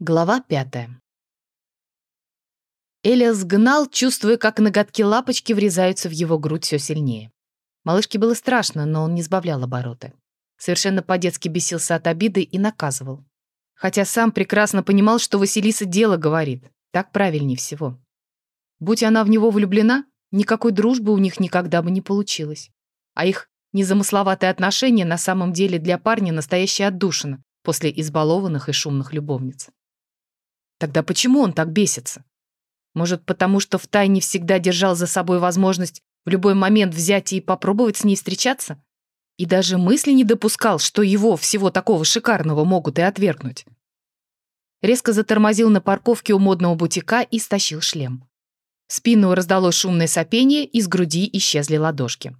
Глава пятая. Элиас гнал, чувствуя, как ноготки лапочки врезаются в его грудь все сильнее. Малышке было страшно, но он не сбавлял обороты. Совершенно по-детски бесился от обиды и наказывал. Хотя сам прекрасно понимал, что Василиса дело говорит. Так правильнее всего. Будь она в него влюблена, никакой дружбы у них никогда бы не получилось. А их незамысловатые отношения на самом деле для парня настоящая отдушина после избалованных и шумных любовниц. Тогда почему он так бесится? Может, потому что втайне всегда держал за собой возможность в любой момент взять и попробовать с ней встречаться? И даже мысли не допускал, что его, всего такого шикарного, могут и отвергнуть. Резко затормозил на парковке у модного бутика и стащил шлем. В спину раздалось шумное сопение, из груди исчезли ладошки.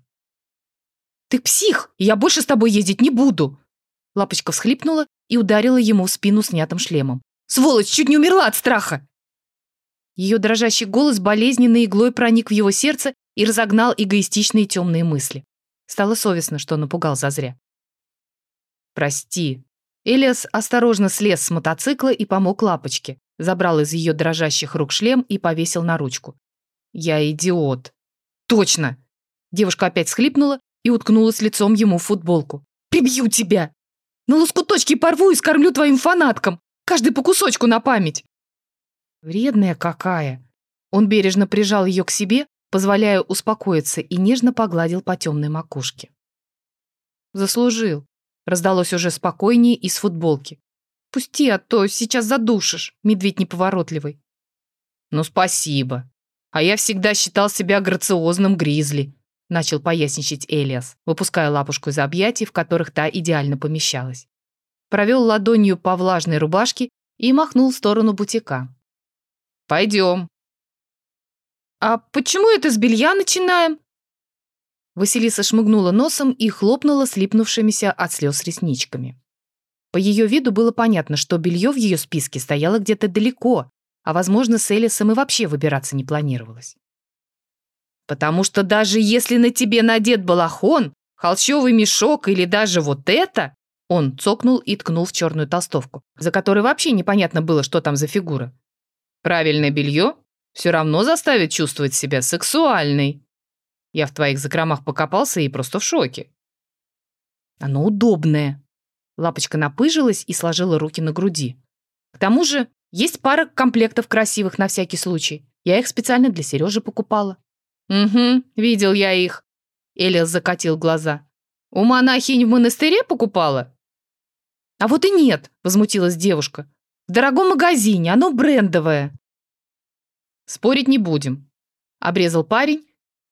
«Ты псих! Я больше с тобой ездить не буду!» Лапочка всхлипнула и ударила ему в спину снятым шлемом. Сволочь, чуть не умерла от страха!» Ее дрожащий голос болезненной иглой проник в его сердце и разогнал эгоистичные темные мысли. Стало совестно, что напугал зазря. «Прости». Элиас осторожно слез с мотоцикла и помог лапочке, забрал из ее дрожащих рук шлем и повесил на ручку. «Я идиот». «Точно!» Девушка опять схлипнула и уткнулась лицом ему в футболку. «Прибью тебя! На лоскуточки порву и скормлю твоим фанаткам! Каждый по кусочку на память. Вредная какая. Он бережно прижал ее к себе, позволяя успокоиться, и нежно погладил по темной макушке. Заслужил. Раздалось уже спокойнее из футболки. Пусти, а то сейчас задушишь, медведь неповоротливый. Ну, спасибо. А я всегда считал себя грациозным гризли, начал поясничать Элиас, выпуская лапушку из объятий, в которых та идеально помещалась провел ладонью по влажной рубашке и махнул в сторону бутика. «Пойдем». «А почему это с белья начинаем?» Василиса шмыгнула носом и хлопнула слипнувшимися от слез ресничками. По ее виду было понятно, что белье в ее списке стояло где-то далеко, а, возможно, с Элисом и вообще выбираться не планировалось. «Потому что даже если на тебе надет балахон, холщовый мешок или даже вот это, он цокнул и ткнул в черную толстовку, за которой вообще непонятно было, что там за фигура. «Правильное белье все равно заставит чувствовать себя сексуальной. Я в твоих закромах покопался и просто в шоке». «Оно удобное». Лапочка напыжилась и сложила руки на груди. «К тому же есть пара комплектов красивых на всякий случай. Я их специально для Сережи покупала». «Угу, видел я их». Элиас закатил глаза. «У монахинь в монастыре покупала?» «А вот и нет», — возмутилась девушка. «В дорогом магазине, оно брендовое». «Спорить не будем», — обрезал парень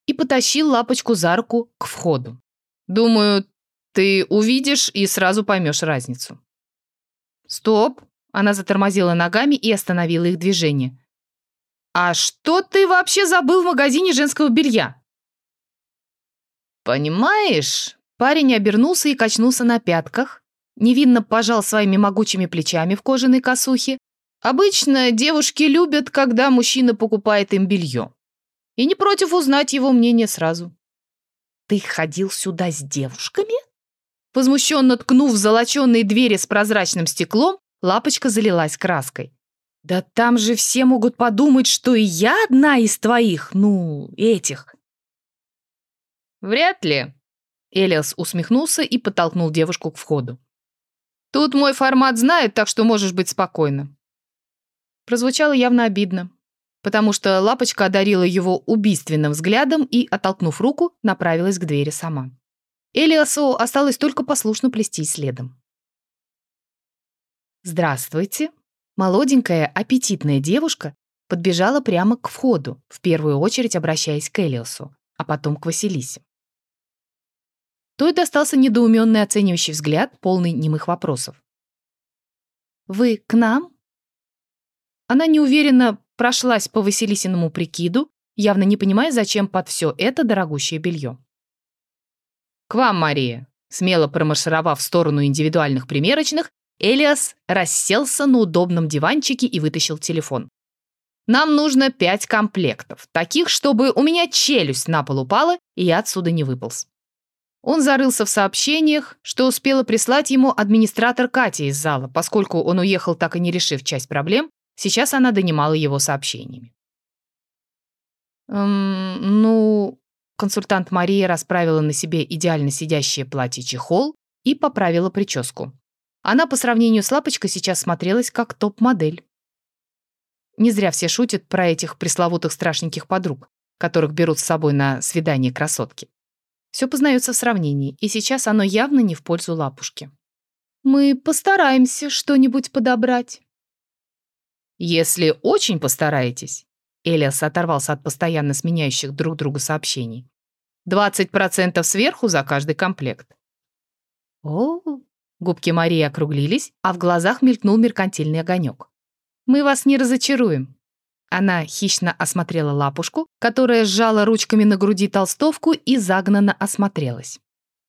и потащил лапочку за руку к входу. «Думаю, ты увидишь и сразу поймешь разницу». «Стоп!» — она затормозила ногами и остановила их движение. «А что ты вообще забыл в магазине женского белья?» «Понимаешь?» Парень обернулся и качнулся на пятках, невинно пожал своими могучими плечами в кожаной косухе. Обычно девушки любят, когда мужчина покупает им белье. И не против узнать его мнение сразу. «Ты ходил сюда с девушками?» Возмущенно ткнув в золоченные двери с прозрачным стеклом, лапочка залилась краской. «Да там же все могут подумать, что и я одна из твоих, ну, этих». «Вряд ли», — Элиас усмехнулся и подтолкнул девушку к входу. Тут мой формат знает, так что можешь быть спокойна». Прозвучало явно обидно, потому что Лапочка одарила его убийственным взглядом и, оттолкнув руку, направилась к двери сама. Элиасу осталось только послушно плести следом. «Здравствуйте!» Молоденькая, аппетитная девушка подбежала прямо к входу, в первую очередь обращаясь к Элиасу, а потом к Василисе. Той достался недоуменный оценивающий взгляд, полный немых вопросов. «Вы к нам?» Она неуверенно прошлась по Василисиному прикиду, явно не понимая, зачем под все это дорогущее белье. «К вам, Мария!» Смело промаршировав в сторону индивидуальных примерочных, Элиас расселся на удобном диванчике и вытащил телефон. «Нам нужно пять комплектов, таких, чтобы у меня челюсть на пол упала, и я отсюда не выполз. Он зарылся в сообщениях, что успела прислать ему администратор Катя из зала, поскольку он уехал, так и не решив часть проблем, сейчас она донимала его сообщениями. «Эм, ну...» Консультант Мария расправила на себе идеально сидящее платье-чехол и поправила прическу. Она по сравнению с Лапочкой сейчас смотрелась как топ-модель. Не зря все шутят про этих пресловутых страшненьких подруг, которых берут с собой на свидание красотки. Все познается в сравнении, и сейчас оно явно не в пользу лапушки. «Мы постараемся что-нибудь подобрать». «Если очень постараетесь», Элиас оторвался от постоянно сменяющих друг друга сообщений, «20% сверху за каждый комплект». «О, Губки Марии округлились, а в глазах мелькнул меркантильный огонек. «Мы вас не разочаруем». Она хищно осмотрела лапушку, которая сжала ручками на груди толстовку и загнанно осмотрелась.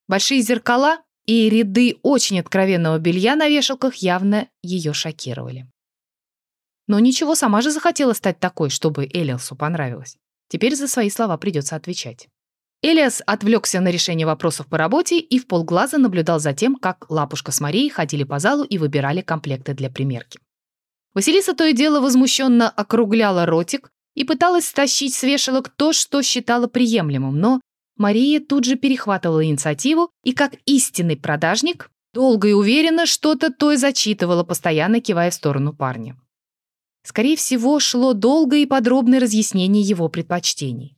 Большие зеркала и ряды очень откровенного белья на вешалках явно ее шокировали. Но ничего, сама же захотела стать такой, чтобы Элиасу понравилось. Теперь за свои слова придется отвечать. Элиас отвлекся на решение вопросов по работе и в полглаза наблюдал за тем, как Лапушка с Марией ходили по залу и выбирали комплекты для примерки. Василиса то и дело возмущенно округляла ротик и пыталась стащить с вешалок то, что считала приемлемым, но Мария тут же перехватывала инициативу и, как истинный продажник, долго и уверенно что-то то и зачитывала, постоянно кивая в сторону парня. Скорее всего, шло долгое и подробное разъяснение его предпочтений.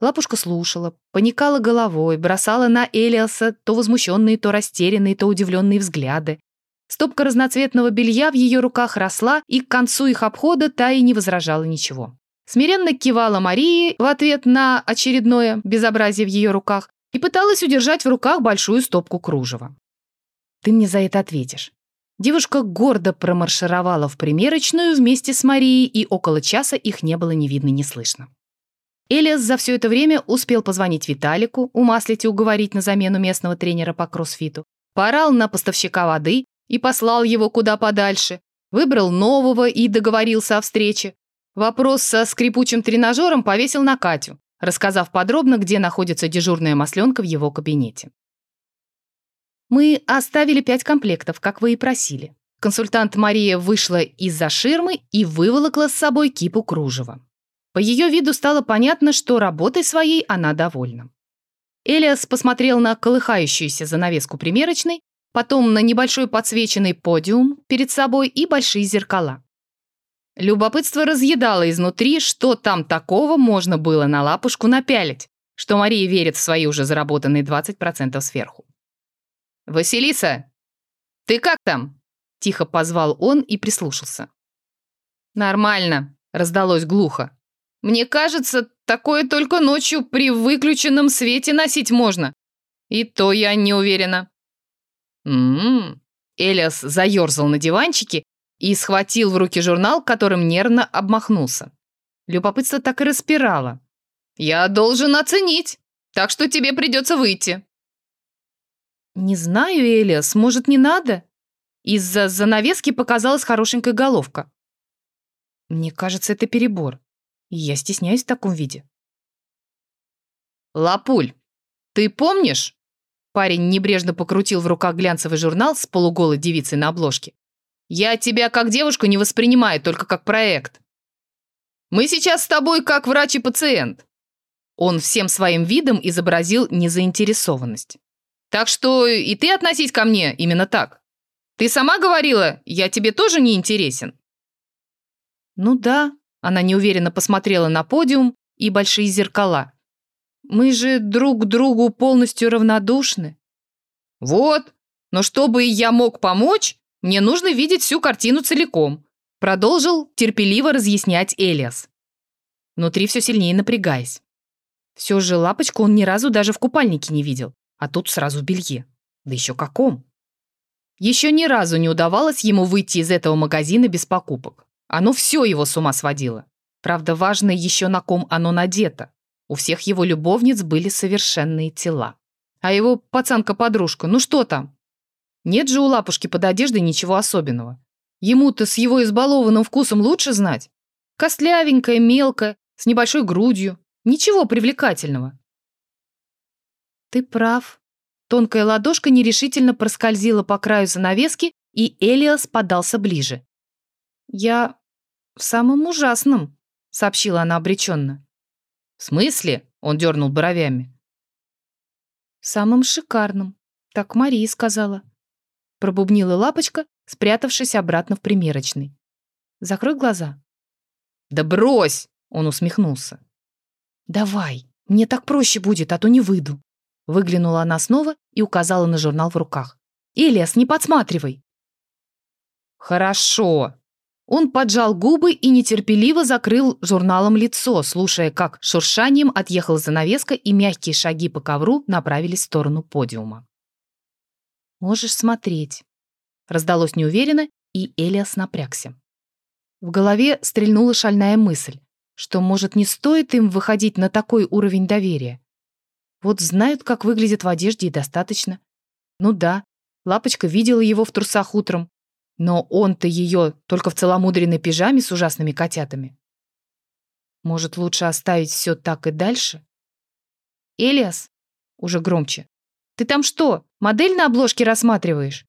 Лапушка слушала, поникала головой, бросала на Элиаса то возмущенные, то растерянные, то удивленные взгляды. Стопка разноцветного белья в ее руках росла, и к концу их обхода та и не возражала ничего. Смиренно кивала Марии в ответ на очередное безобразие в ее руках и пыталась удержать в руках большую стопку кружева. «Ты мне за это ответишь». Девушка гордо промаршировала в примерочную вместе с Марией, и около часа их не было ни видно, ни слышно. Элиас за все это время успел позвонить Виталику, умаслить и уговорить на замену местного тренера по кроссфиту, поорал на поставщика воды и послал его куда подальше, выбрал нового и договорился о встрече. Вопрос со скрипучим тренажером повесил на Катю, рассказав подробно, где находится дежурная масленка в его кабинете. «Мы оставили пять комплектов, как вы и просили». Консультант Мария вышла из-за ширмы и выволокла с собой кипу кружева. По ее виду стало понятно, что работой своей она довольна. Элиас посмотрел на колыхающуюся занавеску примерочной, потом на небольшой подсвеченный подиум перед собой и большие зеркала. Любопытство разъедало изнутри, что там такого можно было на лапушку напялить, что Мария верит в свои уже заработанные 20% сверху. «Василиса, ты как там?» – тихо позвал он и прислушался. «Нормально», – раздалось глухо. Мне кажется, такое только ночью при выключенном свете носить можно. И то я не уверена. Ммм. Элиас заерзал на диванчике и схватил в руки журнал, которым нервно обмахнулся. Любопытство так и распирало. «Я должен оценить, так что тебе придется выйти». «Не знаю, Элиас, может, не надо?» Из-за занавески показалась хорошенькая головка. «Мне кажется, это перебор. Я стесняюсь в таком виде. «Лапуль, ты помнишь?» Парень небрежно покрутил в руках глянцевый журнал с полуголой девицей на обложке. «Я тебя как девушку не воспринимаю, только как проект. Мы сейчас с тобой как врач и пациент». Он всем своим видом изобразил незаинтересованность. «Так что и ты относись ко мне именно так. Ты сама говорила, я тебе тоже не интересен». «Ну да», она неуверенно посмотрела на подиум и большие зеркала. «Мы же друг другу полностью равнодушны». «Вот, но чтобы я мог помочь, мне нужно видеть всю картину целиком», продолжил терпеливо разъяснять Элиас. Внутри все сильнее напрягаясь. Все же лапочку он ни разу даже в купальнике не видел, а тут сразу белье. Да еще каком. Еще ни разу не удавалось ему выйти из этого магазина без покупок. Оно все его с ума сводило. Правда, важно еще на ком оно надето. У всех его любовниц были совершенные тела. А его пацанка-подружка, ну что там? Нет же у лапушки под одеждой ничего особенного. Ему-то с его избалованным вкусом лучше знать. Костлявенькая, мелкая, с небольшой грудью. Ничего привлекательного. Ты прав. Тонкая ладошка нерешительно проскользила по краю занавески, и Элиас подался ближе. «Я в самом ужасном», — сообщила она обреченно. «В смысле?» — он дернул бровями. «В самом шикарном», — так Мария сказала. Пробубнила лапочка, спрятавшись обратно в примерочной. «Закрой глаза». «Да брось!» — он усмехнулся. «Давай, мне так проще будет, а то не выйду». Выглянула она снова и указала на журнал в руках. «Элиас, не подсматривай!» «Хорошо!» Он поджал губы и нетерпеливо закрыл журналом лицо, слушая, как шуршанием отъехала занавеска и мягкие шаги по ковру направились в сторону подиума. «Можешь смотреть», — раздалось неуверенно, и Элиас напрягся. В голове стрельнула шальная мысль, что, может, не стоит им выходить на такой уровень доверия. Вот знают, как выглядит в одежде, и достаточно. Ну да, Лапочка видела его в трусах утром, но он-то ее только в целомудренной пижаме с ужасными котятами. Может, лучше оставить все так и дальше? Элиас, уже громче, ты там что, модель на обложке рассматриваешь?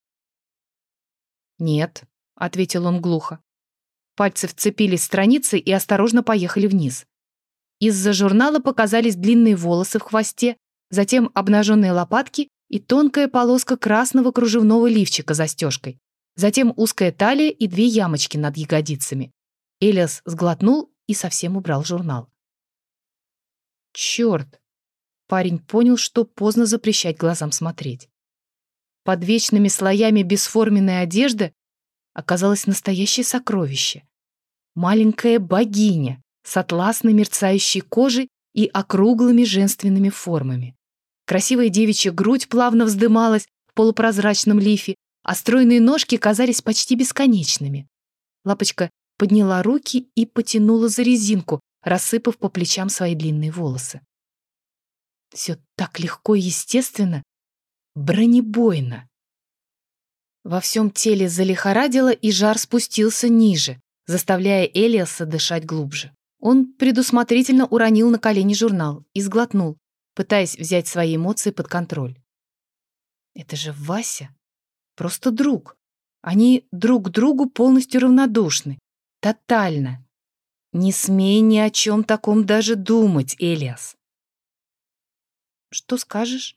Нет, ответил он глухо. Пальцы вцепились в страницы и осторожно поехали вниз. Из-за журнала показались длинные волосы в хвосте, затем обнаженные лопатки и тонкая полоска красного кружевного лифчика застежкой, затем узкая талия и две ямочки над ягодицами. Элиас сглотнул и совсем убрал журнал. Черт! Парень понял, что поздно запрещать глазам смотреть. Под вечными слоями бесформенной одежды оказалось настоящее сокровище. Маленькая богиня с атласной мерцающей кожей и округлыми женственными формами. Красивая девичья грудь плавно вздымалась в полупрозрачном лифе, а стройные ножки казались почти бесконечными. Лапочка подняла руки и потянула за резинку, рассыпав по плечам свои длинные волосы. Все так легко и естественно, бронебойно. Во всем теле залихорадило, и жар спустился ниже, заставляя Элиаса дышать глубже. Он предусмотрительно уронил на колени журнал и сглотнул, пытаясь взять свои эмоции под контроль. Это же Вася. Просто друг. Они друг другу полностью равнодушны. Тотально. Не смей ни о чем таком даже думать, Элиас. Что скажешь?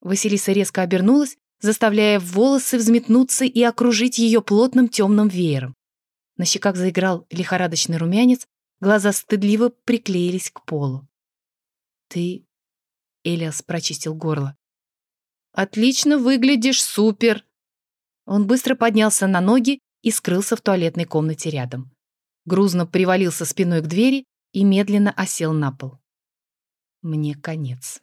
Василиса резко обернулась, заставляя волосы взметнуться и окружить ее плотным темным веером. На щеках заиграл лихорадочный румянец, глаза стыдливо приклеились к полу. «Ты...» — Элиас прочистил горло. «Отлично выглядишь, супер!» Он быстро поднялся на ноги и скрылся в туалетной комнате рядом. Грузно привалился спиной к двери и медленно осел на пол. Мне конец.